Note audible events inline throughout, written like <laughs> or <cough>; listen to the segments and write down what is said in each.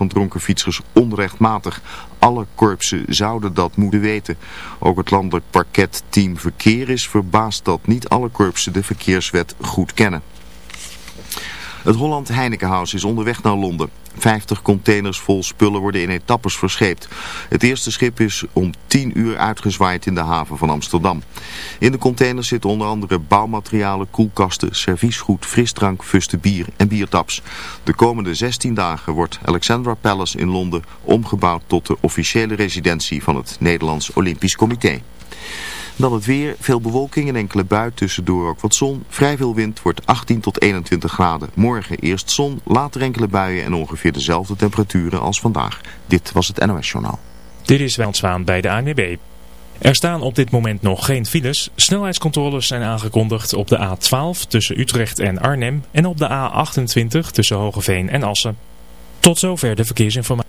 van dronken fietsers onrechtmatig. Alle korpsen zouden dat moeten weten. Ook het landelijk parketteam verkeer is verbaasd dat niet alle korpsen de verkeerswet goed kennen. Het Holland Heinekenhuis is onderweg naar Londen. 50 containers vol spullen worden in etappes verscheept. Het eerste schip is om 10 uur uitgezwaaid in de haven van Amsterdam. In de containers zitten onder andere bouwmaterialen, koelkasten, serviesgoed, frisdrank, fuste bier en biertaps. De komende 16 dagen wordt Alexandra Palace in Londen omgebouwd tot de officiële residentie van het Nederlands Olympisch Comité. Dan het weer, veel bewolking en enkele bui, tussendoor ook wat zon. Vrij veel wind wordt 18 tot 21 graden. Morgen eerst zon, later enkele buien en ongeveer dezelfde temperaturen als vandaag. Dit was het NOS Journaal. Dit is Zwaan bij de ANWB. Er staan op dit moment nog geen files. Snelheidscontroles zijn aangekondigd op de A12 tussen Utrecht en Arnhem en op de A28 tussen Hogeveen en Assen. Tot zover de verkeersinformatie.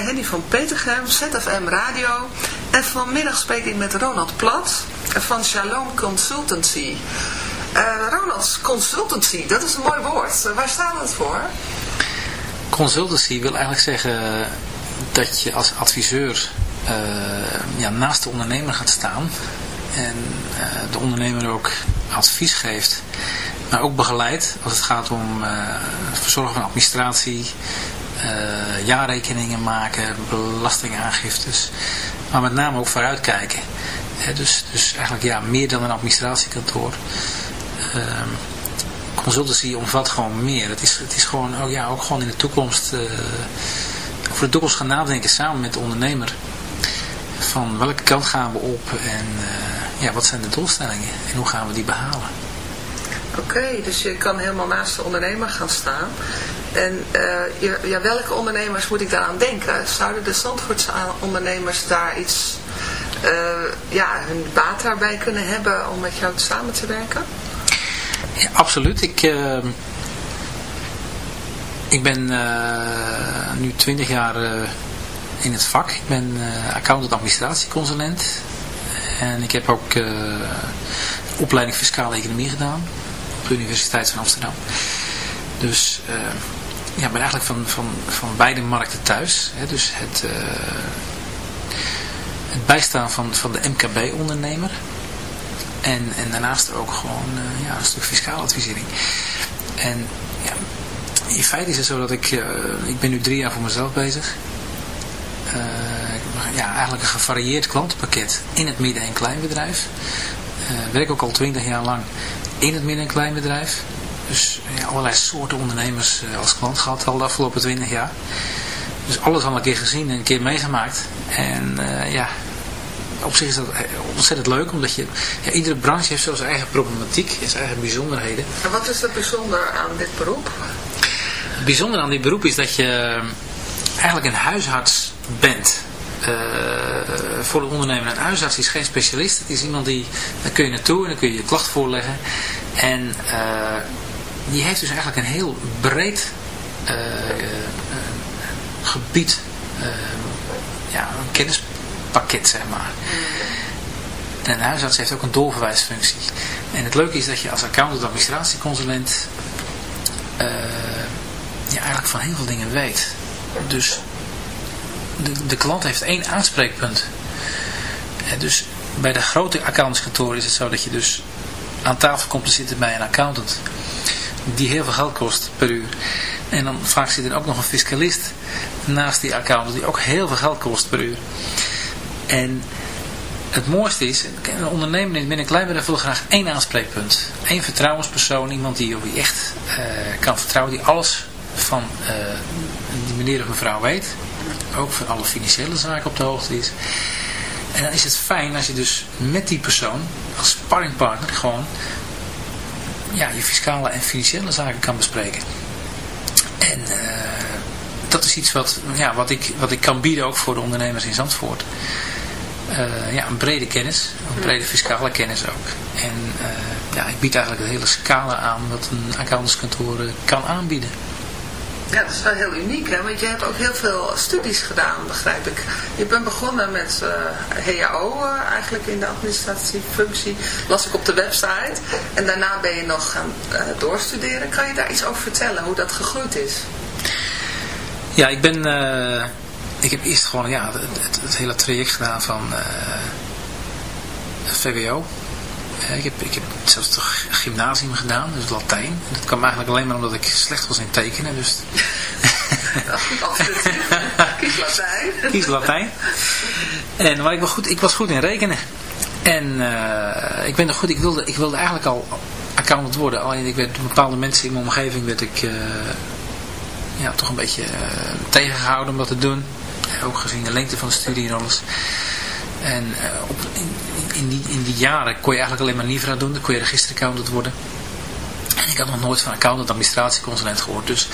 Henny van Petergem, ZFM Radio. En vanmiddag spreek ik met Ronald Plat van Shalom Consultancy. Eh, Ronald, consultancy, dat is een mooi woord. Waar staat dat voor? Consultancy wil eigenlijk zeggen dat je als adviseur eh, ja, naast de ondernemer gaat staan en eh, de ondernemer ook advies geeft, maar ook begeleidt als het gaat om uh, verzorgen van administratie, jaarrekeningen maken, belastingaangiftes, maar met name ook vooruitkijken. dus, dus eigenlijk ja, meer dan een administratiekantoor. Ehm, consultancy omvat gewoon meer. Het is, het is gewoon, oh ja, ook gewoon in de toekomst, uh, over de toekomst gaan nadenken samen met de ondernemer. Van welke kant gaan we op en uh, ja, wat zijn de doelstellingen en hoe gaan we die behalen. Oké, dus je kan helemaal naast de ondernemer gaan staan. En uh, ja, welke ondernemers moet ik daaraan denken? Zouden de Zandvoortse ondernemers daar iets, ja, hun baat daarbij kunnen hebben om met jou samen te werken? Ja, absoluut. Ik, uh, ik ben nu 20 jaar in het vak. Ik ben accountant administratieconsulent. En ik heb ook opleiding fiscale economie gedaan. Op de Universiteit van Amsterdam. Dus ja, ben eigenlijk van, van, van beide markten thuis. Hè, dus het, het bijstaan van, van de MKB-ondernemer. En, en daarnaast ook gewoon uh, ja, een stuk fiscale advisering. En ja, in feite is het zo dat ik, uh, ik ben nu drie jaar voor mezelf bezig. Ja, eigenlijk een gevarieerd klantenpakket in het midden- en kleinbedrijf. Werk ook al twintig jaar lang in het midden- en kleinbedrijf. Dus ja, allerlei soorten ondernemers als klant gehad al de afgelopen twintig jaar. Dus alles al een keer gezien en een keer meegemaakt. En ja, op zich is dat ontzettend leuk, omdat je, ja, iedere branche heeft zo zijn eigen problematiek en zijn eigen bijzonderheden. En wat is er bijzonder aan dit beroep? Het bijzonder aan dit beroep is dat je eigenlijk een huisarts bent. Uh, voor de ondernemer. Een huisarts is geen specialist. Het is iemand die, daar kun je naartoe en dan kun je je klacht voorleggen. En uh, die heeft dus eigenlijk een heel breed uh, gebied, ja, een kennis pakket, zeg maar. En een huisarts heeft ook een doorverwijsfunctie. En het leuke is dat je als accountant administratieconsulent uh, ja, eigenlijk van heel veel dingen weet. Dus de, de klant heeft één aanspreekpunt. En dus bij de grote accountantskantoren is het zo dat je dus aan tafel komt te zitten bij een accountant. Die heel veel geld kost per uur. En dan vaak zit er ook nog een fiscalist naast die accountant die ook heel veel geld kost per uur. En het mooiste is, een ondernemer in klein bedrijf wil graag één aanspreekpunt. Eén vertrouwenspersoon, iemand die je echt uh, kan vertrouwen, die alles van uh, die meneer of mevrouw weet. Ook van alle financiële zaken op de hoogte is. En dan is het fijn als je dus met die persoon, als sparringpartner, gewoon ja, je fiscale en financiële zaken kan bespreken. En uh, dat is iets wat, ja, wat, ik, wat ik kan bieden ook voor de ondernemers in Zandvoort. Uh, ja, een brede kennis, een brede fiscale kennis ook. En uh, ja, ik bied eigenlijk een hele scala aan wat een accountantskantoor kan aanbieden. Ja, dat is wel heel uniek, hè? want je hebt ook heel veel studies gedaan, begrijp ik. Je bent begonnen met uh, HAO eigenlijk in de administratiefunctie, las ik op de website. En daarna ben je nog gaan doorstuderen. Kan je daar iets over vertellen, hoe dat gegroeid is? Ja, ik ben ik heb eerst gewoon ja, het, het, hele traject gedaan van VWO. Uh, ik, heb, ik heb zelfs toch gymnasium gedaan, dus Latijn. Dat kwam eigenlijk alleen maar omdat ik slecht was in tekenen. Dus... <laughs> Kies Latijn. Kies Latijn. En, maar ik was, goed, ik was goed in rekenen. En uh, ik ben nog goed, ik wilde, ik wilde eigenlijk al accountant worden. Alleen ik werd bepaalde mensen in mijn omgeving werd ik uh, ja, toch een beetje uh, tegengehouden om dat te doen. Ook gezien de lengte van de studie en alles. En op, in, in, die, in die jaren kon je eigenlijk alleen maar NIVRA doen. Dan kon je registeraccountant worden. En ik had nog nooit van accountant administratieconsulent gehoord. Dus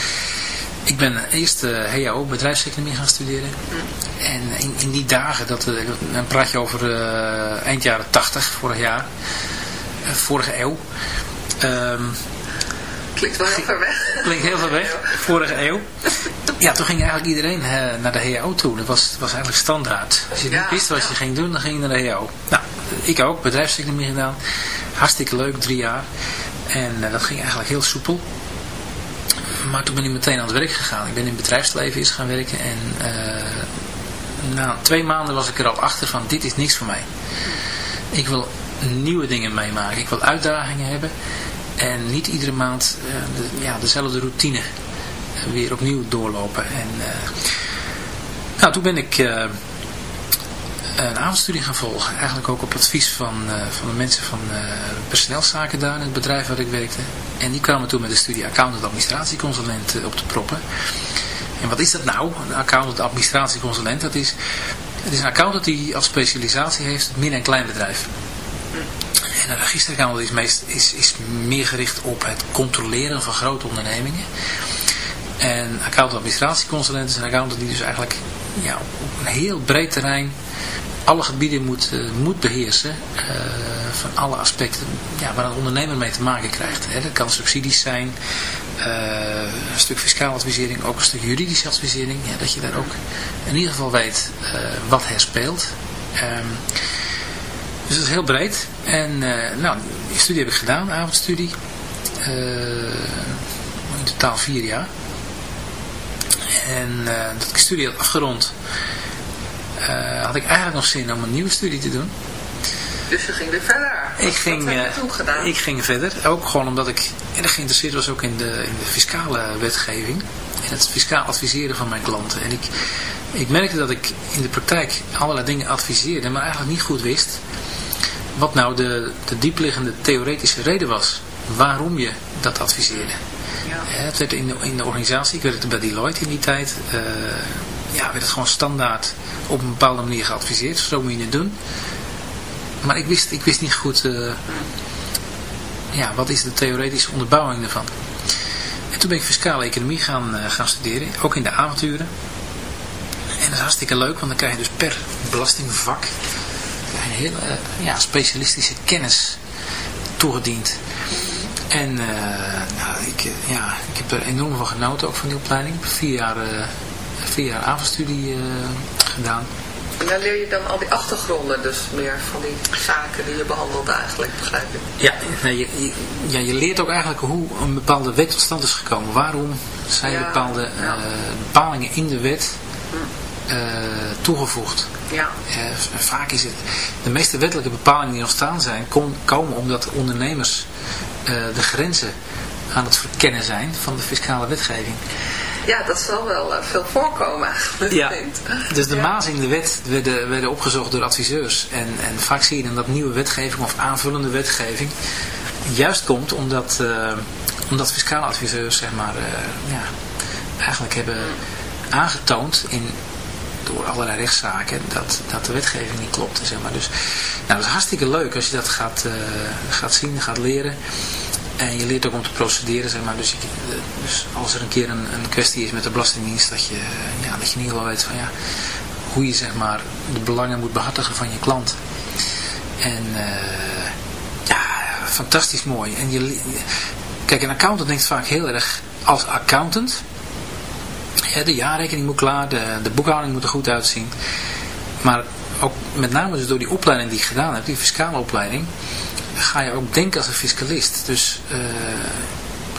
ik ben eerst uh, HAO bedrijfseconomie gaan studeren. En in, in die dagen, dat, uh, dan praat je over uh, eind jaren 80, vorig jaar. vorige eeuw. Um, Klinkt wel heel ver weg. Klinkt heel veel weg, vorige eeuw. Ja, toen ging eigenlijk iedereen eh, naar de HAO toe. Dat was, was eigenlijk standaard. Als je niet wist wat je ging doen, dan ging je naar de HAO. Nou, ik ook, bedrijfseconomie gedaan. Hartstikke leuk, drie jaar. En eh, dat ging eigenlijk heel soepel. Maar toen ben ik meteen aan het werk gegaan. Ik ben in het bedrijfsleven eens gaan werken. En eh, na twee maanden was ik er al achter van, dit is niks voor mij. Ik wil nieuwe dingen meemaken. Ik wil uitdagingen hebben. En niet iedere maand eh, de, ja, dezelfde routine weer opnieuw doorlopen. En, eh, nou, toen ben ik eh, een avondstudie gaan volgen. Eigenlijk ook op advies van, van de mensen van personeelszaken daar in het bedrijf waar ik werkte. En die kwamen toen met de studie accountant administratieconsulent op te proppen. En wat is dat nou? Een accountant administratieconsulent, dat is, het is een accountant die als specialisatie heeft midden- en kleinbedrijf. En een registeraccountant is, meest, is, is meer gericht op het controleren van grote ondernemingen. En accountant administratieconsulent is een accountant die dus eigenlijk ja, op een heel breed terrein alle gebieden moet, eh, moet beheersen eh, van alle aspecten ja, waar een ondernemer mee te maken krijgt. Hè. Dat kan subsidies zijn, eh, een stuk fiscale advisering, ook een stuk juridische advisering. Ja, dat je daar ook in ieder geval weet wat er speelt. Ehm, dus dat is heel breed. En eh, nou, die studie heb ik gedaan, avondstudie. Eh, in totaal vier jaar. En eh, dat ik de studie had afgerond, had ik eigenlijk nog zin om een nieuwe studie te doen. Dus je ging weer verder. Ik ging, ik ging verder, ook gewoon omdat ik erg geïnteresseerd was ook in de, in de fiscale wetgeving. En het fiscaal adviseren van mijn klanten. En ik, ik merkte dat ik in de praktijk allerlei dingen adviseerde, maar eigenlijk niet goed wist wat nou de, de diepliggende theoretische reden was waarom je dat adviseerde. Ja. Het werd in de, in de organisatie, ik werkte bij Deloitte in die tijd, eh, ja, werd het gewoon standaard op een bepaalde manier geadviseerd. Zo moet je het doen. Maar ik wist, ik wist niet goed, eh, ja, wat is de theoretische onderbouwing ervan. En toen ben ik fiscale economie gaan, eh, gaan studeren, ook in de avonturen. En dat is hartstikke leuk, want dan krijg je dus per belastingvak hele eh, ja, specialistische kennis toegediend. En eh, nou, ik, eh, ja, ik heb er enorm van genoten, ook van die opleiding. Ik heb vier jaar, vier jaar avondstudie gedaan. En daar leer je dan al die achtergronden dus meer van die zaken die je behandelt eigenlijk, begrijp ik. Ja, nee, je, je, ja, je leert ook eigenlijk hoe een bepaalde wet tot stand is gekomen. Waarom zijn Ja, bepaalde ja. bepalingen in de wet eh, toegevoegd. Ja, Eh, vaak is het, de meeste wettelijke bepalingen die ontstaan zijn, kom- komen omdat ondernemers eh, de grenzen aan het verkennen zijn van de fiscale wetgeving. ja dat zal wel veel voorkomen eigenlijk. Ja, <laughs> dus de Ja. mazen in de wet werden, werden opgezocht door adviseurs. En, en vaak zie je dan dat nieuwe wetgeving of aanvullende wetgeving juist komt omdat, omdat fiscale adviseurs zeg maar, ja, eigenlijk hebben aangetoond in, door allerlei rechtszaken dat, dat de wetgeving niet klopt. Zeg maar. Dus nou, dat is hartstikke leuk als je dat gaat, eh, gaat zien, gaat leren. En je leert ook om te procederen, zeg maar. Dus, je, eh, dus als er een keer een, een kwestie is met de Belastingdienst, dat je, eh, ja, dat je in ieder geval weet van ja, hoe je zeg maar de belangen moet behartigen van je klant. En ja, fantastisch mooi. En je, kijk, een accountant denkt vaak heel erg als accountant. De jaarrekening moet klaar, de, de boekhouding moet er goed uitzien. Maar ook met name dus door die opleiding die ik gedaan heb, die fiscale opleiding, ga je ook denken als een fiscalist. Dus eh,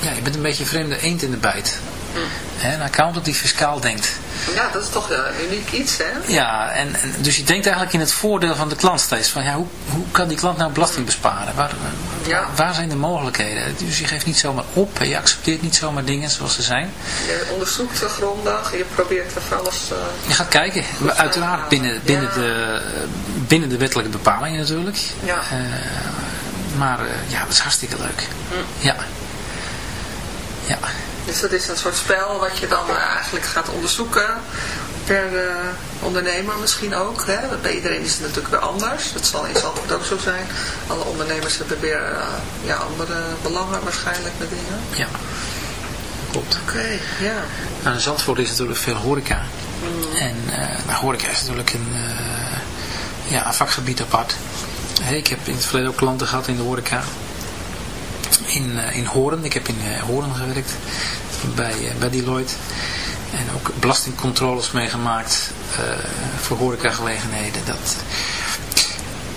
ja, je bent een beetje een vreemde eend in de bijt. Een accountant die fiscaal denkt. Ja, dat is toch een uniek iets, hè? Ja, en, en dus je denkt eigenlijk in het voordeel van de klant steeds. Van ja, hoe, hoe kan die klant nou belasting besparen? Waar, Ja. waar zijn de mogelijkheden? Dus je geeft niet zomaar op. en Je accepteert niet zomaar dingen zoals ze zijn. Je onderzoekt ze grondig, je probeert er van alles... eh, Je gaat kijken. Maar uiteraard binnen, binnen, Ja. de, binnen de wettelijke bepalingen natuurlijk. Ja. Eh, maar eh, ja, dat is hartstikke leuk. Ja. Ja. Dus dat is een soort spel wat je dan eh, eigenlijk gaat onderzoeken per eh, ondernemer misschien ook. Hè? Bij iedereen is het natuurlijk weer anders. Dat zal in Zandvoort ook zo zijn. Alle ondernemers hebben weer eh, ja, andere belangen waarschijnlijk met dingen. ja. Klopt. Oké, ja. Nou, in Zandvoort is natuurlijk veel horeca. En eh nou, horeca is natuurlijk een, ja, een vakgebied apart. Ik heb in het verleden ook klanten gehad in de horeca. In, eh, in Horen. Ik heb in uh, Horen gewerkt bij, uh, bij Deloitte. En ook belastingcontroles meegemaakt voor horecagelegenheden. Dat,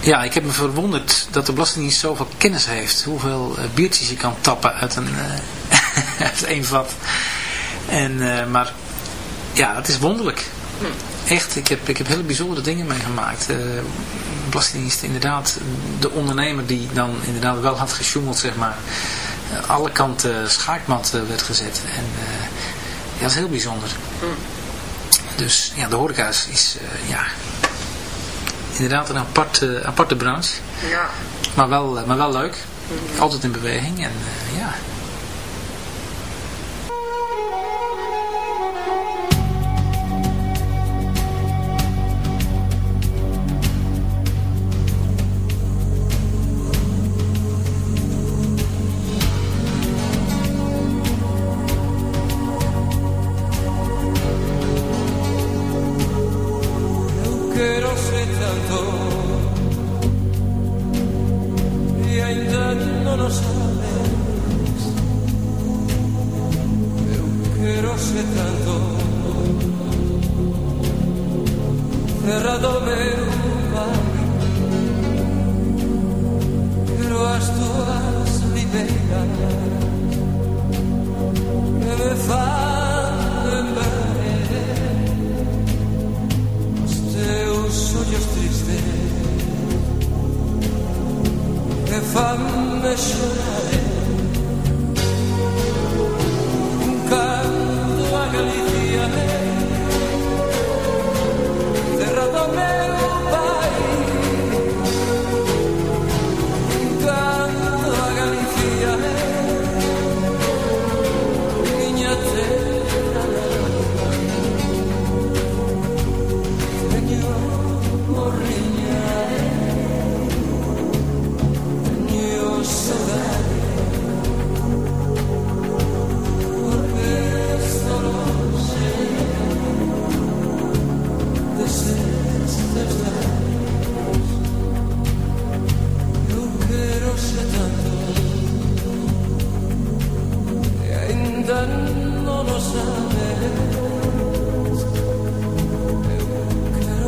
ja, ik heb me verwonderd dat de Belastingdienst zoveel kennis heeft. Hoeveel biertjes je kan tappen uit een, <laughs> uit één vat. En, maar ja, het is wonderlijk. Echt, ik heb, ik heb hele bijzondere dingen meegemaakt. Uh, Belastingdienst, inderdaad, de ondernemer die dan inderdaad wel had gesjoemeld, zeg maar, uh, alle kanten schaakmat uh, werd gezet. En ja, dat is heel bijzonder. Dus ja, de horeca is, is ja, inderdaad een aparte, aparte branche. Ja. Maar wel, maar wel leuk. Altijd in beweging en ja...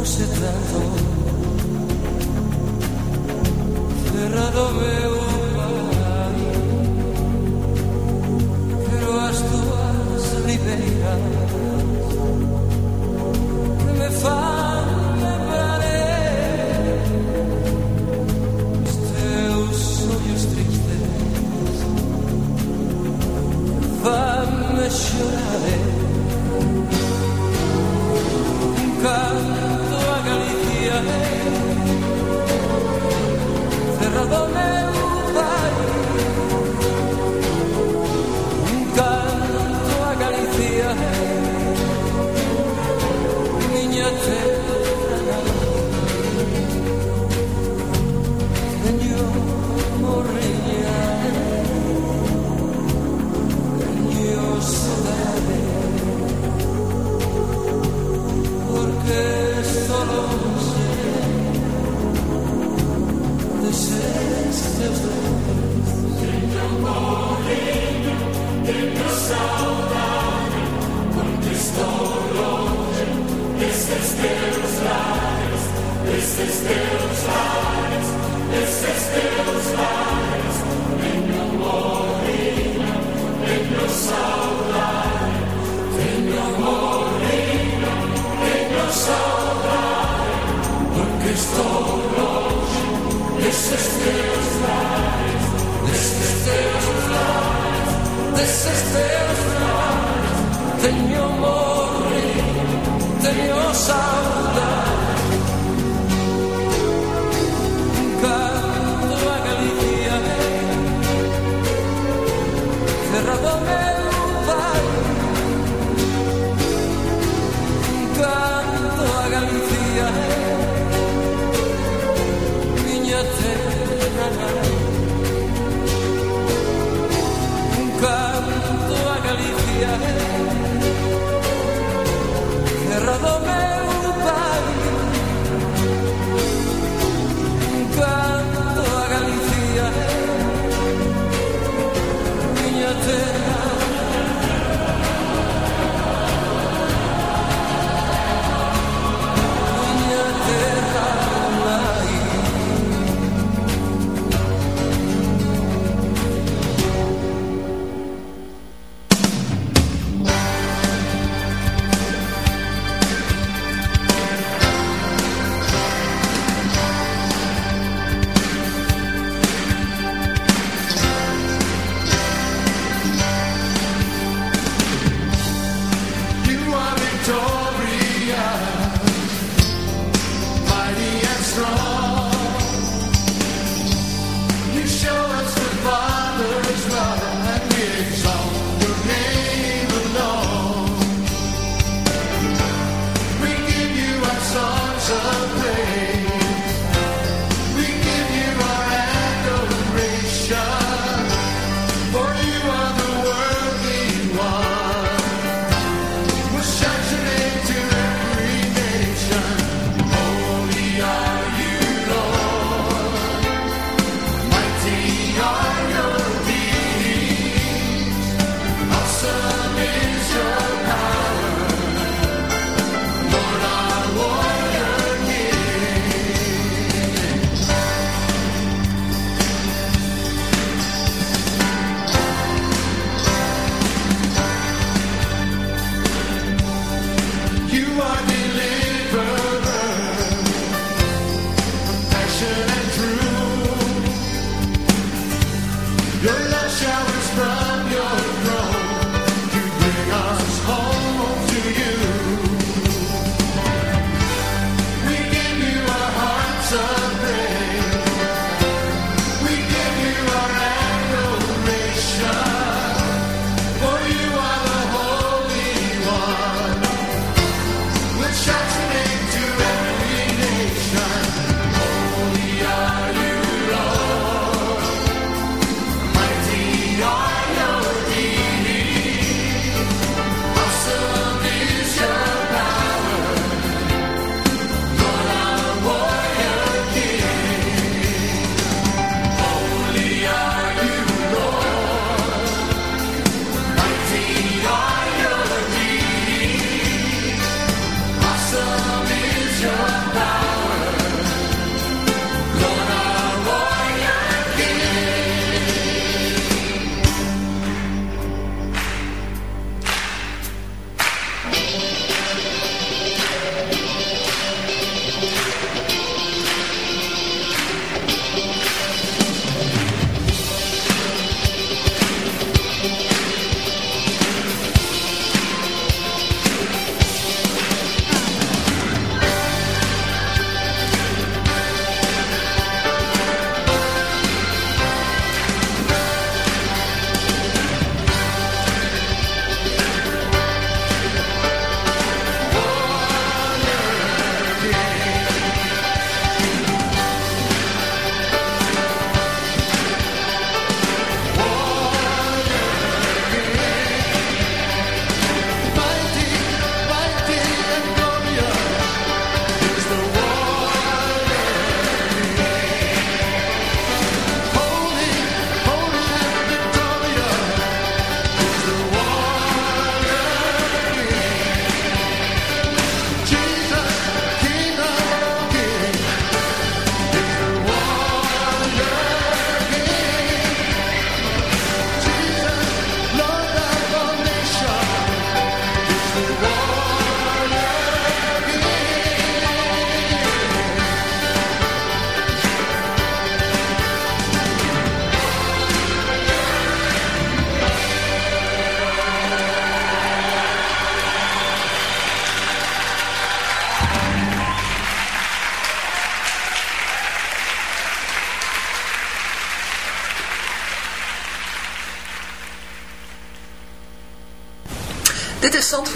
se cerrado, cerrado me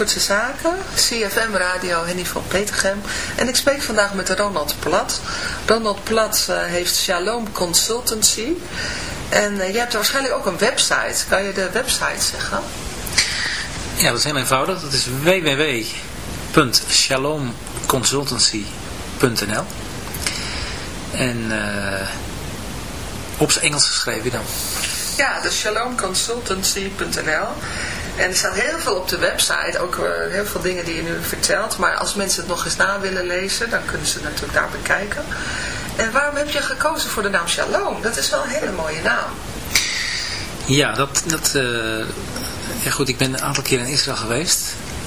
Zandvoortse Zaken, CFM Radio Henny van Petergem. En ik spreek vandaag met Ronald Plat. Ronald Plat eh, heeft Shalom Consultancy. En uh, je hebt waarschijnlijk ook een website. Kan je de website zeggen? Ja, dat is heel eenvoudig. Dat is www.shalomconsultancy.nl En uh, op zijn Engels geschreven dan. Ja, dus shalomconsultancy.nl En er staat heel veel op de website, ook uh, heel veel dingen die je nu vertelt. Maar als mensen het nog eens na willen lezen, dan kunnen ze het natuurlijk daar bekijken. En waarom heb je gekozen voor de naam Shalom? Dat is wel een hele mooie naam. Ja, dat, dat uh, ja goed, ik ben een aantal keer in Israël geweest.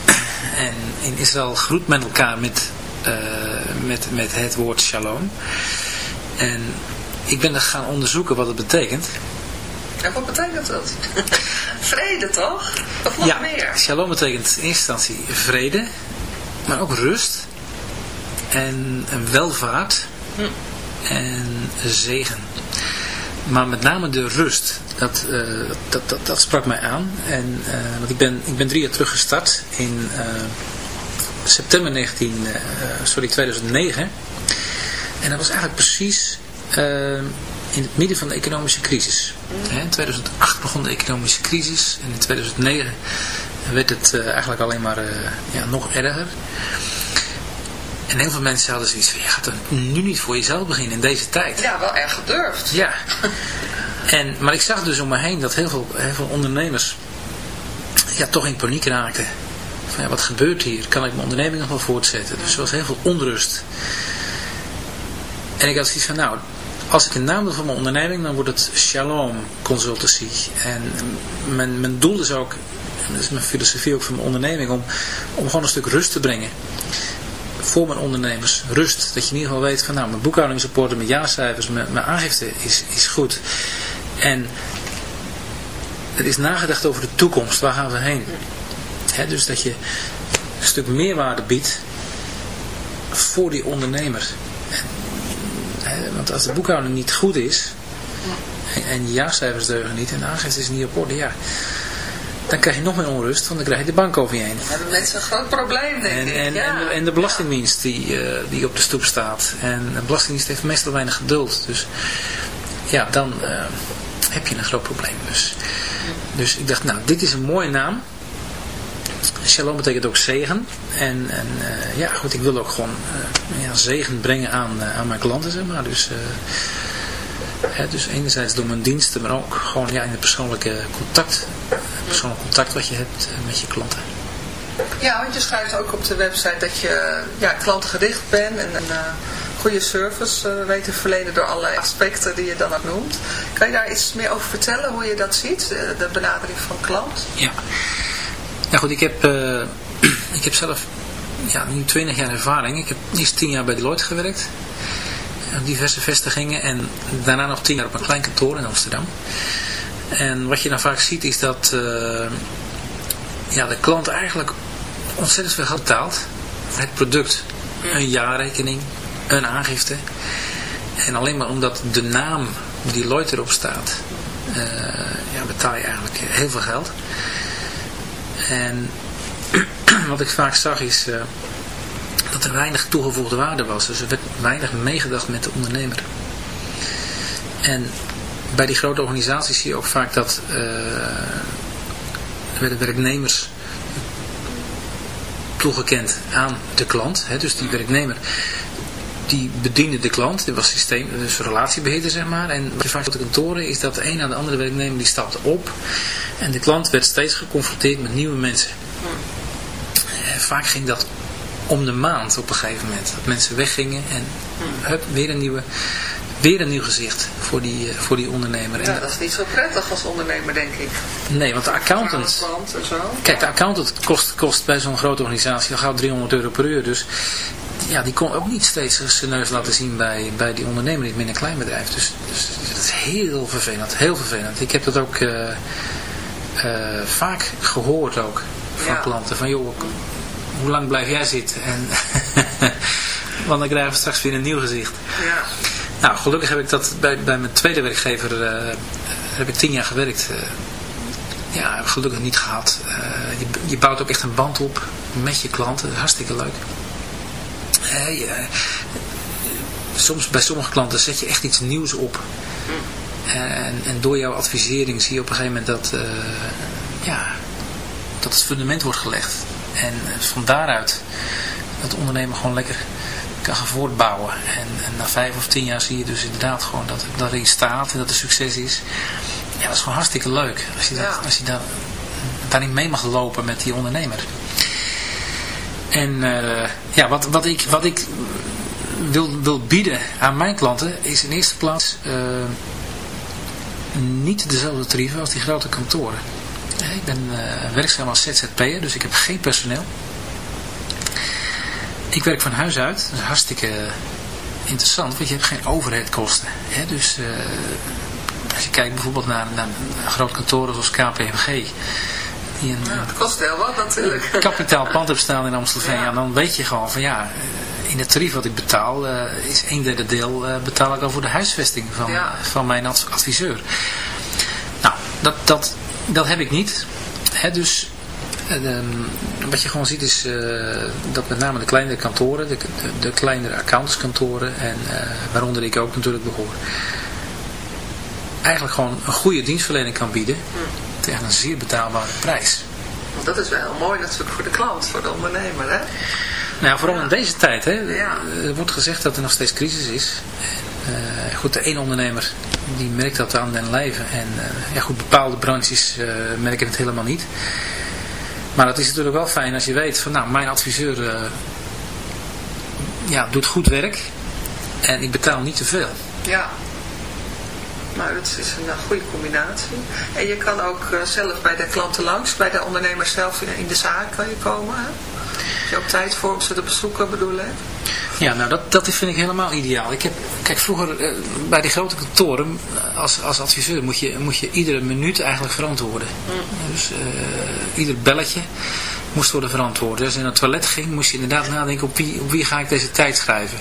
<clears throat> En in Israël groet men elkaar met, uh, met, met het woord Shalom. En ik ben er gaan onderzoeken wat het betekent. En wat betekent dat? <laughs> vrede toch? Of nog ja, meer? Shalom betekent in eerste instantie vrede, maar ook rust en welvaart hm. en zegen. Maar met name de rust, dat, uh, dat, dat, dat, sprak mij aan. En, uh, want ik ben, ik ben drie jaar terug gestart in uh, september 19, sorry, 2009. En dat was eigenlijk precies in het midden van de economische crisis. In 2008 begon de economische crisis en in 2009 werd het uh, eigenlijk alleen maar uh, ja, nog erger. En heel veel mensen hadden zoiets van, je gaat er nu niet voor jezelf beginnen in deze tijd. Ja, wel erg gedurfd. Ja. En, maar ik zag dus om me heen dat heel veel, heel veel ondernemers ja, toch in paniek raakten. Van, ja, wat gebeurt hier? Kan ik mijn onderneming nog wel voortzetten? Dus er was heel veel onrust. En ik had zoiets van, nou, als ik een naam wil voor mijn onderneming, dan wordt het Shalom Consultancy. En mijn, mijn doel is ook, en dat is mijn filosofie ook voor mijn onderneming, om, om gewoon een stuk rust te brengen. Voor mijn ondernemers. Rust. Dat je in ieder geval weet van, nou, mijn boekhouding is mijn jaarcijfers, mijn, mijn aangifte is, is goed. En er is nagedacht over de toekomst. Waar gaan we heen? He, dus dat je een stuk meerwaarde biedt voor die ondernemer. Want als de boekhouding niet goed is, en je jaarcijfers deugen niet, en de aangifte is niet op orde, ja, dan krijg je nog meer onrust, want dan krijg je de bank over je heen. Dan hebben mensen een groot probleem, denk en, ik. En, ja. en, de, en de Belastingdienst die, uh, die op de stoep staat. En de Belastingdienst heeft meestal weinig geduld. Dus ja, dan uh, heb je een groot probleem. Dus, dus ik dacht, nou, dit is een mooie naam. Shalom betekent ook zegen. En, en uh, ja, goed, ik wil ook gewoon uh, ja, zegen brengen aan, uh, aan mijn klanten, zeg maar. Dus, hè, dus enerzijds door mijn diensten, maar ook gewoon ja, in het persoonlijke contact. persoonlijk contact wat je hebt met je klanten. Ja, want je schrijft ook op de website dat je ja, klantgericht bent en een goede service weet te verlenen door allerlei aspecten die je dan ook noemt. Kan je daar iets meer over vertellen, hoe je dat ziet, de benadering van klant? Ja. Ja goed, ik heb, uh, <clears throat> ik heb zelf ja, nu 20 jaar ervaring. Ik heb eerst 10 jaar bij Deloitte gewerkt. Op diverse vestigingen. En daarna nog 10 jaar op een klein kantoor in Amsterdam. En wat je dan vaak ziet is dat uh, ja, de klant eigenlijk ontzettend veel geld betaalt. Voor het product. Een jaarrekening. Een aangifte. En alleen maar omdat de naam Deloitte erop staat. Uh, ja, betaal je eigenlijk heel veel geld. En <clears throat> wat ik vaak zag is uh, dat er weinig toegevoegde waarde was. Dus er werd weinig meegedacht met de ondernemer. En bij die grote organisaties zie je ook vaak dat uh, er werden werknemers toegekend aan de klant. Hè, dus die werknemer die bediende de klant, dit was systeem, dus relatiebeheerder zeg maar. En wat je vaak op de kantoren is dat de een na de andere werknemer die stapte op en de klant werd steeds geconfronteerd met nieuwe mensen. En vaak ging dat om de maand op een gegeven moment. Dat mensen weggingen en hup, weer een nieuwe weer een nieuw gezicht voor die, voor die ondernemer. Ja, dat is niet zo prettig als ondernemer, denk ik. Nee, want de accountant... Kijk, de accountant kost, kost bij zo'n grote organisatie al gauw 300 euro per uur. Dus ja, die kon ook niet steeds zijn neus laten zien bij, bij die ondernemer die in een klein bedrijf. Dus, dus dat is heel vervelend, heel vervelend. Ik heb dat ook uh, uh, vaak gehoord ook van ja. klanten. Van joh, hoe lang blijf jij zitten? En <laughs> Want dan krijgen we straks weer een nieuw gezicht. Ja. Nou, gelukkig heb ik dat bij, bij mijn tweede werkgever, uh, heb ik tien jaar gewerkt. ja, gelukkig niet gehad. Eh, je, je bouwt ook echt een band op met je klanten. Hartstikke leuk. Eh, je- soms bij sommige klanten zet je echt iets nieuws op. En, en door jouw advisering zie je op een gegeven moment dat, eh, ja, dat het fundament wordt gelegd. En van daaruit dat de ondernemer gewoon lekker kan gaan voortbouwen. En, en na vijf of tien jaar zie je dus inderdaad gewoon dat, dat er iets staat en dat er succes is. Ja, dat is gewoon hartstikke leuk. Als je, dat, Ja. als je daar, daarin mee mag lopen met die ondernemer. En eh, ja, wat, wat ik, wat ik wil, wil bieden aan mijn klanten is in eerste plaats eh, niet dezelfde tarieven als die grote kantoren. Eh, Ik ben eh, werkzaam als ZZP'er, dus ik heb geen personeel. Ik werk van huis uit, dat is hartstikke interessant, want je hebt geen overheadkosten. Hè? Dus als je kijkt bijvoorbeeld naar, naar grote kantoren zoals KPMG, die een, Ja, het kost heel wat natuurlijk. kapitaal pand heb staan in Amstelveen, ja. dan weet je gewoon van ja, in het tarief wat ik betaal, eh, is een derde deel eh, betaal ik al voor de huisvesting van, Ja. van mijn adv- adviseur. Nou, dat, dat, dat heb ik niet. Hè, dus eh, de- wat je gewoon ziet is eh, dat met name de kleinere kantoren, de, de, de kleinere accountantskantoren en waaronder ik ook natuurlijk behoor, eigenlijk gewoon een goede dienstverlening kan bieden tegen een zeer betaalbare prijs. Dat is wel heel mooi natuurlijk voor de klant, voor de ondernemer. Hè? Nou, vooral in deze tijd. Hè. Ja. Er wordt gezegd dat er nog steeds crisis is. Eh, goed, de ene ondernemer die merkt dat aan den lijve. En eh, ja, goed, bepaalde branches eh, merken het helemaal niet. Maar het is natuurlijk wel fijn als je weet van, nou, mijn adviseur eh, ja, doet goed werk. En ik betaal niet te veel. Ja. Nou, dat is een eh, goede combinatie. En je kan ook eh, zelf bij de klanten langs, bij de ondernemer zelf in, de zaak kan je komen. Hè? Heb je ook tijd voor om ze te bezoeken, bedoel ik? Ja, nou dat, dat vind ik helemaal ideaal. Ik heb, kijk, vroeger eh, bij die grote kantoren, als, als adviseur, moet je, moet je iedere minuut eigenlijk verantwoorden. Dus eh, ieder belletje moest worden verantwoord. Dus als je naar het toilet ging, moest je inderdaad nadenken op wie, op wie ga ik deze tijd schrijven.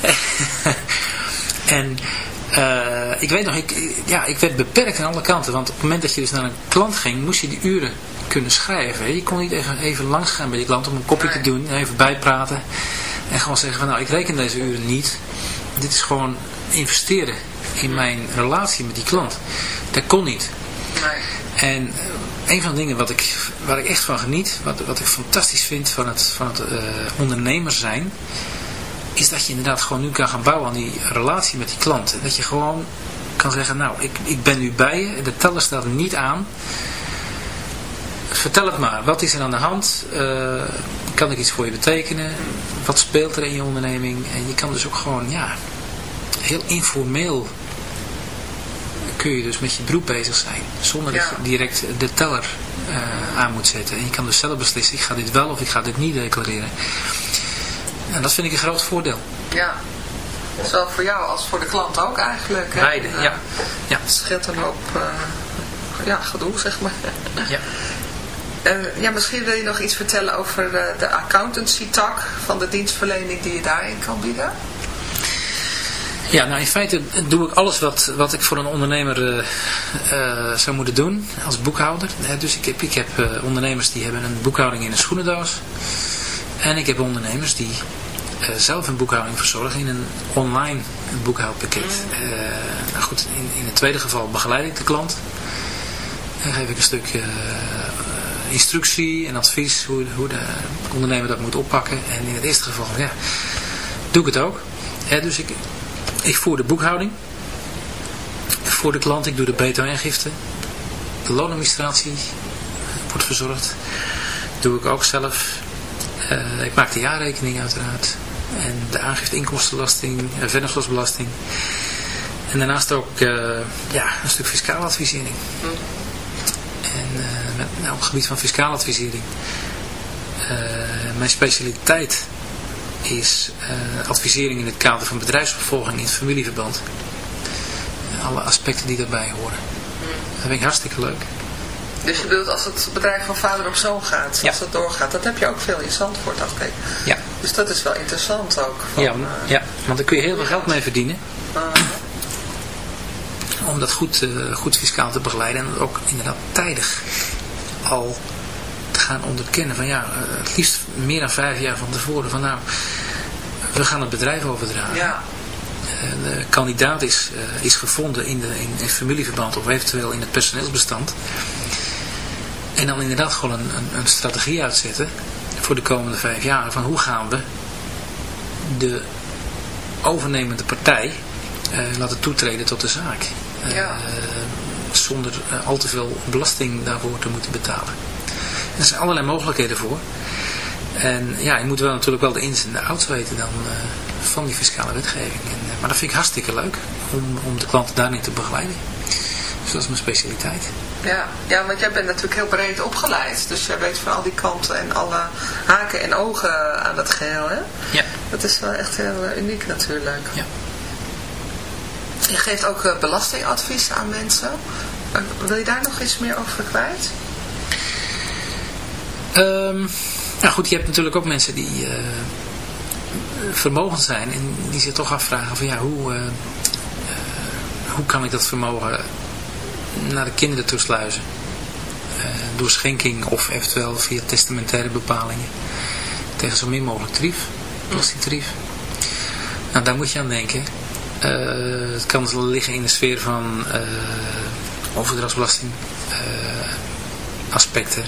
<laughs> en eh, ik weet nog, ik, ja, ik werd beperkt aan alle kanten. Want op het moment dat je dus naar een klant ging, moest je die uren kunnen schrijven. Je kon niet even, even langs gaan bij die klant om een kopje te doen, even bijpraten. En gewoon zeggen van nou, ik reken deze uren niet. Dit is gewoon investeren in mijn relatie met die klant. Dat kon niet. En eh, een van de dingen wat ik, waar ik echt van geniet, wat, wat ik fantastisch vind van het, van het eh, ondernemer zijn, is dat je inderdaad gewoon nu kan gaan bouwen aan die relatie met die klant. Dat je gewoon kan zeggen, nou, ik, ik ben nu bij je, de teller staat niet aan. Vertel het maar, wat is er aan de hand? Eh, kan ik iets voor je betekenen? Wat speelt er in je onderneming? En je kan dus ook gewoon, ja, heel informeel kun je dus met je beroep bezig zijn. Zonder dat je direct de teller eh, aan moet zetten. En je kan dus zelf beslissen, ik ga dit wel of ik ga dit niet declareren. En dat vind ik een groot voordeel. Ja. Zowel voor jou als voor de klant ook eigenlijk. Hè? Beide, ja. ja. Het scheelt een hoop eh, ja, gedoe, zeg maar. ja. <laughs> Eh, ja, misschien wil je nog iets vertellen over de, de accountancy-tak van de dienstverlening die je daarin kan bieden. Ja, nou in feite doe ik alles wat, wat ik voor een ondernemer eh, eh, zou moeten doen als boekhouder. Dus ik heb, ik heb eh, ondernemers die hebben een boekhouding in een schoenendoos. En ik heb ondernemers die eh, zelf een boekhouding verzorgen in een online boekhoudpakket. Eh, nou goed, in, in het tweede geval begeleid ik de klant. En geef ik een stuk eh, instructie en advies hoe, hoe de ondernemer dat moet oppakken. En in het eerste geval, ja, doe ik het ook. Dus ik, ik voer de boekhouding voor de klant. Ik doe de btw-aangifte. De loonadministratie wordt verzorgd. Doe ik ook zelf. Ik maak de jaarrekening uiteraard. En de aangifte inkomstenbelasting, en vennootschapsbelasting. En daarnaast ook eh, ja, een stuk fiscale advisering. En eh, met, nou, op het gebied van fiscale advisering. eh, mijn specialiteit is advisering in het kader van bedrijfsopvolging in het familieverband. Alle aspecten die daarbij horen. Dat vind ik hartstikke leuk. Dus je bedoelt als het bedrijf van vader op zoon gaat, Ja. als dat doorgaat, dat heb je ook veel in Zandvoort afkijken. Ja. Dus dat is wel interessant ook. Van, Ja, eh, ja, want daar kun je heel veel geld mee verdienen. eh, om dat goed, eh, goed fiscaal te begeleiden en ook inderdaad tijdig al te gaan onderkennen van ja, eh, het liefst meer dan vijf jaar van tevoren van nou, we gaan het bedrijf overdragen. Ja, De kandidaat is, is gevonden in, de, in, in familieverband of eventueel in het personeelsbestand. En dan inderdaad gewoon een, een, een strategie uitzetten voor de komende vijf jaar van hoe gaan we de overnemende partij eh, laten toetreden tot de zaak. Eh, Ja. zonder eh, al te veel belasting daarvoor te moeten betalen. Er zijn allerlei mogelijkheden voor. En ja, je moet wel natuurlijk wel de ins en de outs weten dan van die fiscale wetgeving. En, maar dat vind ik hartstikke leuk om, om de klanten daarin te begeleiden. Dus dat is mijn specialiteit. Ja. ja, want jij bent natuurlijk heel breed opgeleid. Dus jij weet van al die kanten en alle haken en ogen aan dat geheel. Hè? Ja. Dat is wel echt heel eh, uniek natuurlijk. Ja. Je geeft ook eh, belastingadvies aan mensen. Eh, wil je daar nog iets meer over kwijt? Ehm, nou goed, je hebt natuurlijk ook mensen die eh, vermogend zijn en die zich toch afvragen van ja, hoe, hoe kan ik dat vermogen naar de kinderen toe sluizen? Eh, door schenking of eventueel via testamentaire bepalingen tegen zo min mogelijk tarief, belastingtarief. Nou, daar moet je aan denken. Eh, het kan liggen in de sfeer van eh, overdrachtsbelasting aspecten.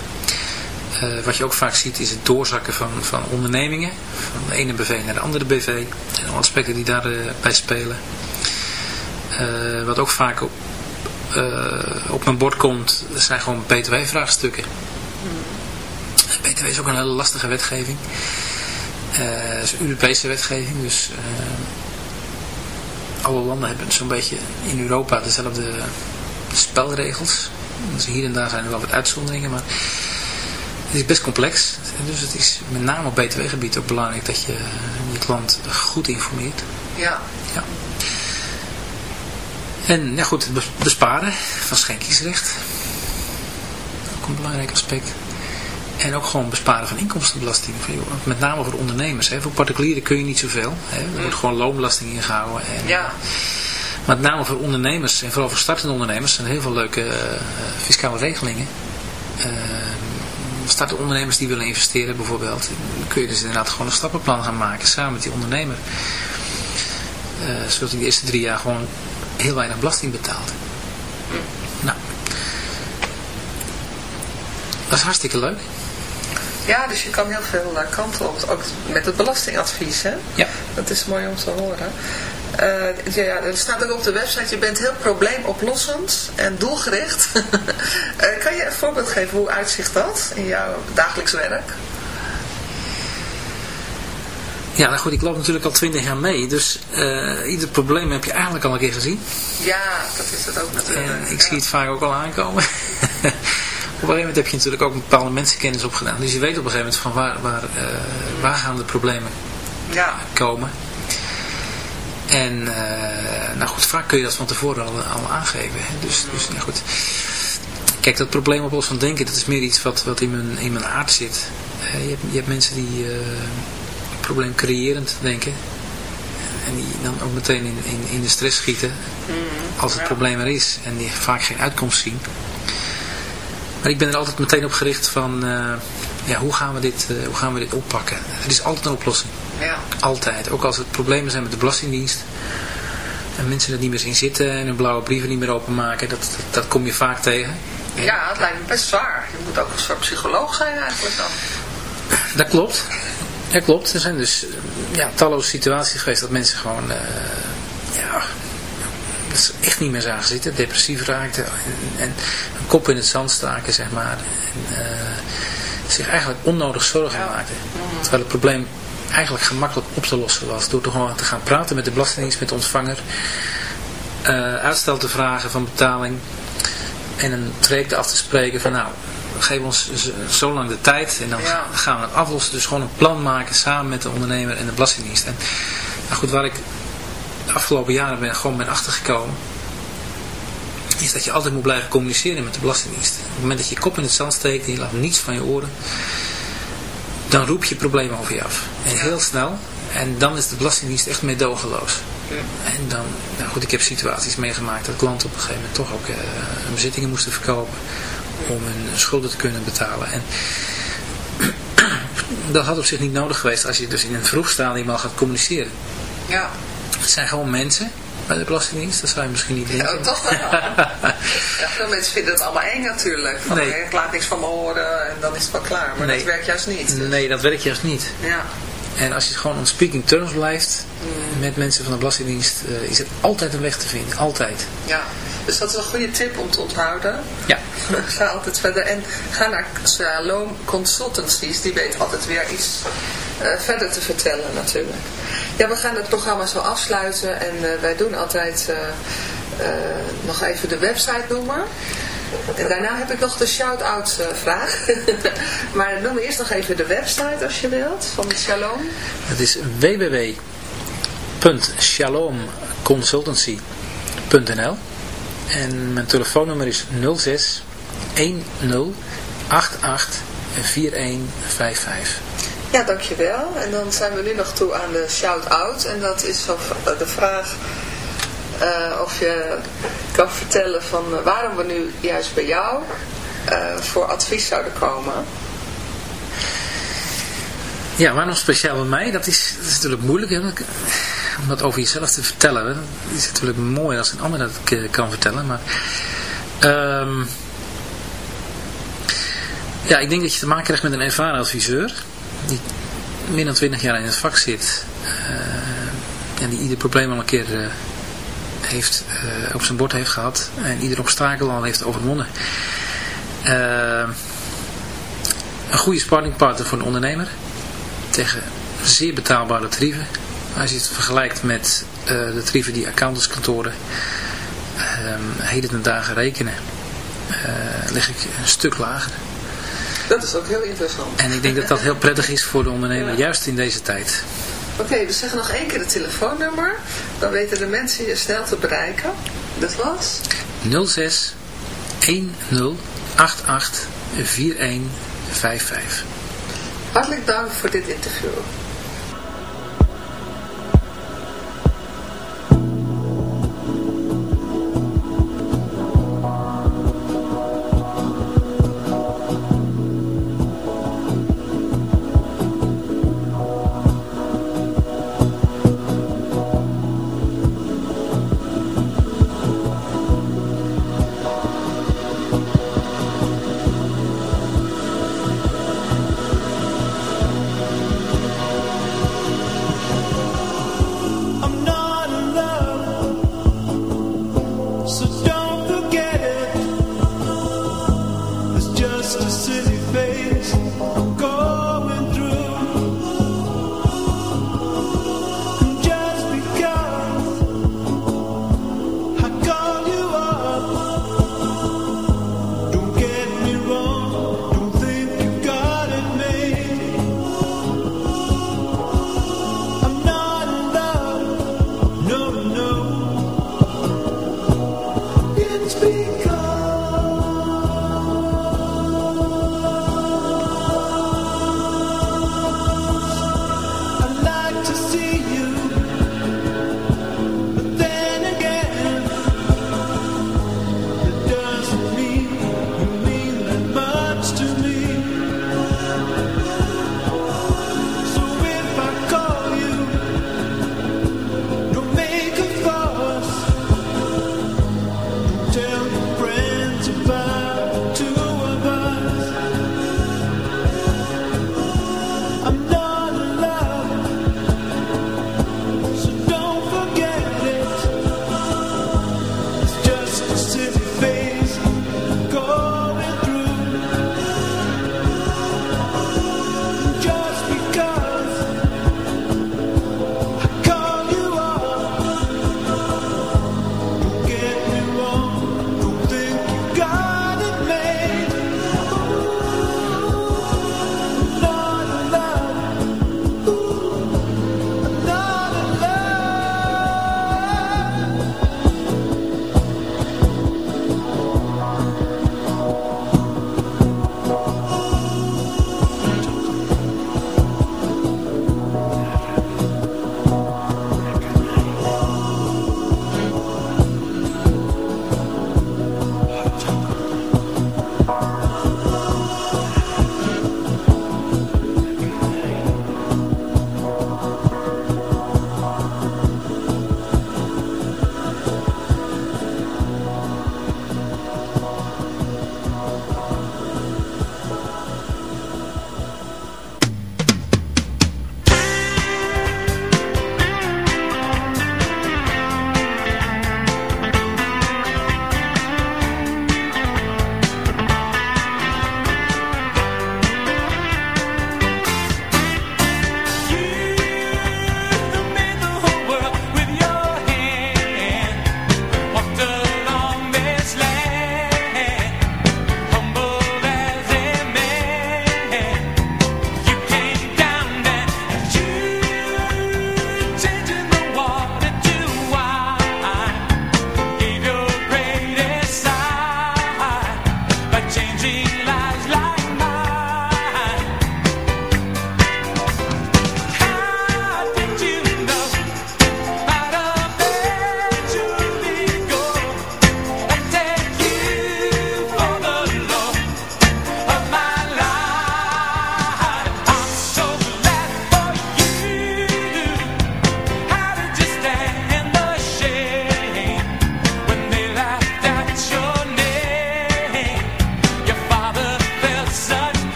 Wat je ook vaak ziet is het doorzakken van, van ondernemingen. Van de ene BV naar de andere BV. En alle aspecten die daarbij bij spelen. Wat ook vaak op, op mijn bord komt, zijn gewoon btw-vraagstukken. BTW is ook een hele lastige wetgeving. Eh, Het is een Europese wetgeving, dus eh, alle landen hebben zo'n beetje in Europa dezelfde spelregels. Dus hier en daar zijn er wel wat uitzonderingen, maar het is best complex. Dus het is met name op btw-gebied ook belangrijk dat je je klant goed informeert. Ja. En ja goed, besparen van schenkingsrecht. Ook een belangrijk aspect. En ook gewoon besparen van inkomstenbelasting. Met name voor ondernemers. Hè. Voor particulieren kun je niet zoveel. Hè. Er wordt gewoon loonbelasting ingehouden. En, ja, Maar met name voor ondernemers en vooral voor startende ondernemers zijn er heel veel leuke eh, fiscale regelingen. Uh, startende ondernemers die willen investeren bijvoorbeeld. Dan kun je dus inderdaad gewoon een stappenplan gaan maken samen met die ondernemer. Eh, zodat hij de eerste drie jaar gewoon heel weinig belasting betaalt. Nou, dat is hartstikke leuk. ja, dus je kan heel veel eh, kanten op. Ook met het belastingadvies, hè? Ja. Dat is mooi om te horen. Ja, ja, er staat ook op de website, je bent heel probleemoplossend en doelgericht. <laughs> Eh, kan je een voorbeeld geven, hoe uitzicht dat in jouw dagelijks werk? Ja, nou goed, ik loop natuurlijk al twintig jaar mee. Dus eh, ieder probleem heb je eigenlijk al een keer gezien. Ja, dat is het ook natuurlijk. En ik zie het vaak ook al aankomen. <laughs> op een gegeven moment heb je natuurlijk ook een bepaalde mensenkennis opgedaan. Dus je weet op een gegeven moment van waar, waar, eh, waar gaan de problemen Ja, komen. En eh, nou goed, vaak kun je dat van tevoren al, al aangeven. Hè. Dus, dus nou goed. Kijk, dat probleem op los van denken, dat is meer iets wat, wat in, mijn, in mijn aard zit. Eh, je, hebt, je hebt mensen die eh probleem creërend denken. En die dan ook meteen in, in, in de stress schieten als het probleem er is. En die vaak geen uitkomst zien. Maar ik ben er altijd meteen op gericht van, eh, ja, hoe gaan, we dit, eh, hoe gaan we dit oppakken? Er is altijd een oplossing. ja, Altijd. Ook als het problemen zijn met de Belastingdienst. En mensen er niet meer in zitten en hun blauwe brieven niet meer openmaken. Dat, dat, dat kom je vaak tegen. ja, het lijkt me best zwaar. Je moet ook een soort psycholoog zijn eigenlijk dan. Dat klopt. Dat klopt. Er zijn dus eh, ja, talloze situaties geweest dat mensen gewoon... eh, ja, dat ze echt niet meer zagen zitten. Depressief raakten. En, en een kop in het zand staken, zeg maar. En eh, zich eigenlijk onnodig zorgen maakten. Terwijl het probleem eigenlijk gemakkelijk op te lossen was. Door gewoon te gaan praten met de Belastingdienst, met de ontvanger. uitstel te vragen van betaling. En een traject af te spreken van nou, geef ons zo lang de tijd. En dan Ja. gaan we het aflossen. Dus gewoon een plan maken samen met de ondernemer en de Belastingdienst. En nou goed, waar ik de afgelopen jaren ben, gewoon ben achtergekomen. Is dat je altijd moet blijven communiceren met de Belastingdienst. Op het moment dat je je kop in het zand steekt en je laat niets van je oren. Dan roep je problemen over je af. En heel snel. En dan is de Belastingdienst echt meedogenloos. En dan, nou goed, ik heb situaties meegemaakt dat klanten op een gegeven moment toch ook uh, hun bezittingen moesten verkopen om hun schulden te kunnen betalen. En <clears throat> dat had op zich niet nodig geweest als je dus in een vroeg stadium al gaat communiceren. Ja. Het zijn gewoon mensen bij de Belastingdienst, dat zou je misschien niet denken. Ja, toch wel. <laughs> ja, veel mensen vinden het allemaal eng natuurlijk. Van, Nee. Ik laat niks van me horen en dan is het wel klaar. Maar Nee. dat werkt juist niet. Dus, Nee, dat werkt juist niet. Ja. En als je gewoon on speaking terms blijft met mensen van de Belastingdienst, eh, is het altijd een weg te vinden. Altijd. ja. Dus dat is een goede tip om te onthouden. Ja. <laughs> Ga altijd verder. En ga naar Shalom Consultancies. Die weet altijd weer iets eh, verder te vertellen natuurlijk. Ja, we gaan het programma zo afsluiten. En eh, wij doen altijd eh, nog even de website noemen. En daarna heb ik nog de shout-out vraag. <laughs> maar noem eerst nog even de website als je wilt. Van Shalom. Het is www.shalomconsultancy.nl En mijn telefoonnummer is 06 10 88 4155. Ja, dankjewel. En dan zijn we nu nog toe aan de shout-out. En dat is zo de vraag eh, of je kan vertellen van eh, waarom we nu juist bij jou eh, voor advies zouden komen. Ja, waarom speciaal bij mij? Dat is, dat is natuurlijk moeilijk hè? Om dat over jezelf te vertellen. hè. Is natuurlijk mooi als een ander dat kan vertellen. Maar ehm, ja, ik denk dat je te maken krijgt met een ervaren adviseur. Die meer dan 20 jaar in het vak zit. eh, en die ieder probleem al een keer eh, heeft, eh, op zijn bord heeft gehad. En ieder obstakel al heeft overwonnen. Eh, een goede sparringpartner voor een ondernemer tegen zeer betaalbare tarieven. Als je het vergelijkt met eh, de tarieven die accountantskantoren ehm heden ten dagen rekenen, eh, lig ik een stuk lager. Dat is ook heel interessant. En ik denk dat dat heel prettig is voor de ondernemer, juist in deze tijd. Oké, we zeggen nog één keer het telefoonnummer. Dan weten de mensen je snel te bereiken. Dat was? 06 10 88 4155. Hartelijk dank voor dit interview.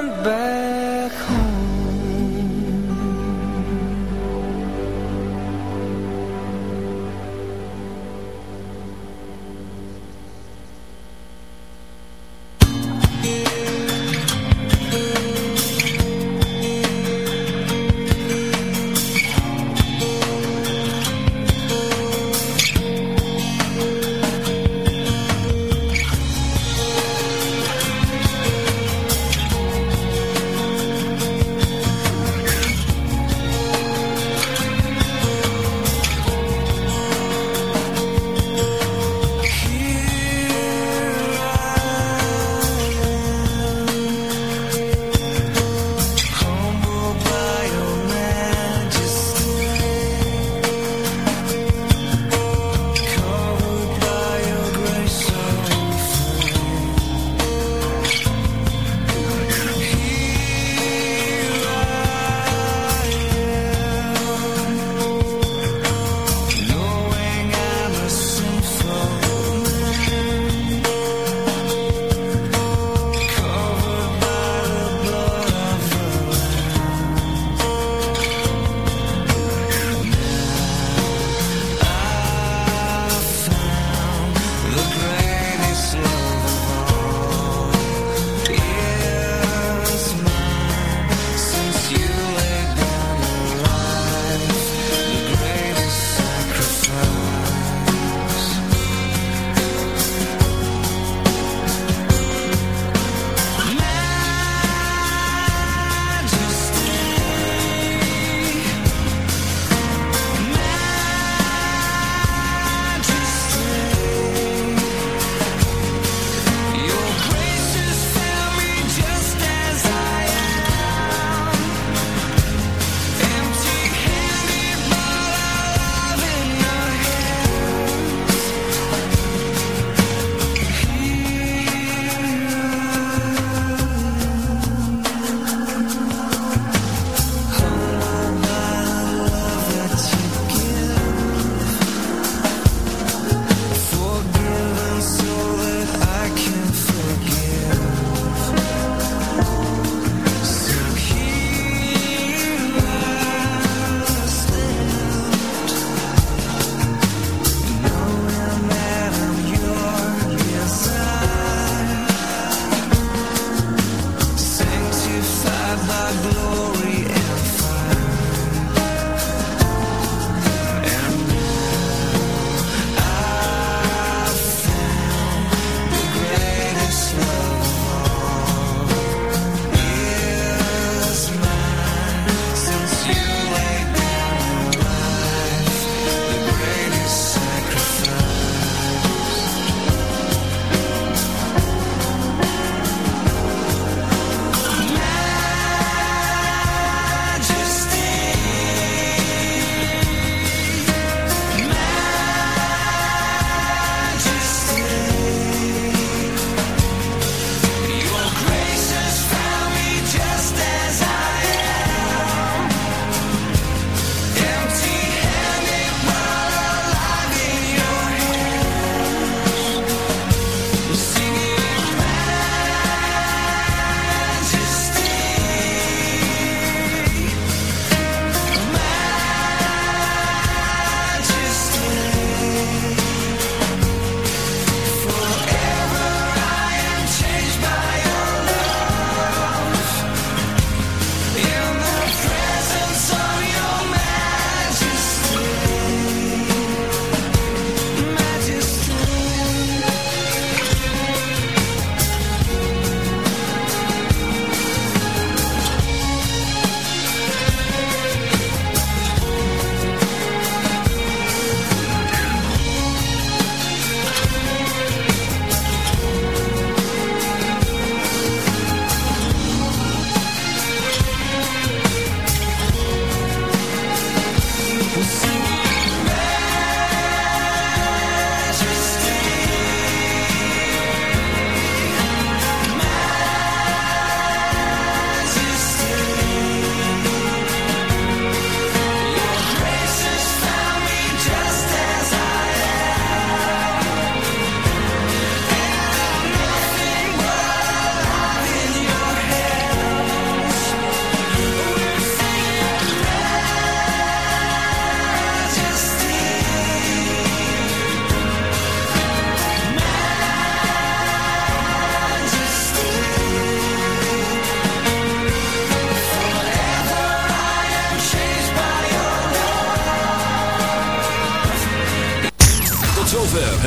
and back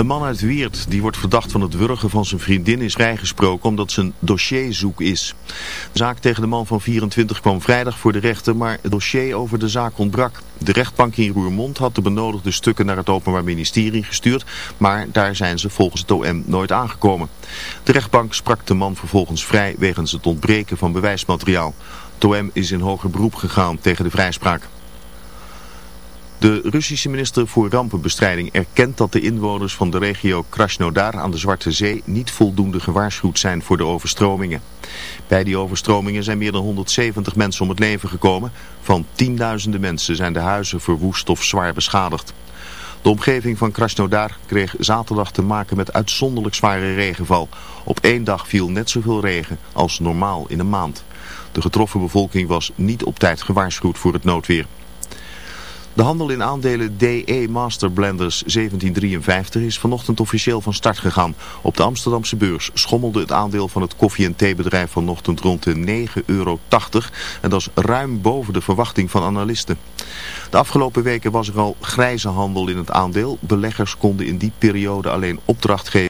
Een man uit Weert, die wordt verdacht van het wurgen van zijn vriendin, is vrijgesproken omdat zijn dossier zoek is. De zaak tegen de man van 24 kwam vrijdag voor de rechter, maar het dossier over de zaak ontbrak. De rechtbank in Roermond had de benodigde stukken naar het Openbaar Ministerie gestuurd, maar daar zijn ze volgens het OM nooit aangekomen. De rechtbank sprak de man vervolgens vrij wegens het ontbreken van bewijsmateriaal. Het OM is in hoger beroep gegaan tegen de vrijspraak. De Russische minister voor Rampenbestrijding erkent dat de inwoners van de regio Krasnodar aan de Zwarte Zee niet voldoende gewaarschuwd zijn voor de overstromingen. Bij die overstromingen zijn meer dan 170 mensen om het leven gekomen. Van tienduizenden mensen zijn de huizen verwoest of zwaar beschadigd. De omgeving van Krasnodar kreeg zaterdag te maken met uitzonderlijk zware regenval. Op één dag viel net zoveel regen als normaal in een maand. De getroffen bevolking was niet op tijd gewaarschuwd voor het noodweer. De handel in aandelen DE Master Blenders 1753 is vanochtend officieel van start gegaan. Op de Amsterdamse beurs schommelde het aandeel van het koffie- en theebedrijf vanochtend rond de 9,80 euro. En dat is ruim boven de verwachting van analisten. De afgelopen weken was er al grijze handel in het aandeel. Beleggers konden in die periode alleen opdracht geven.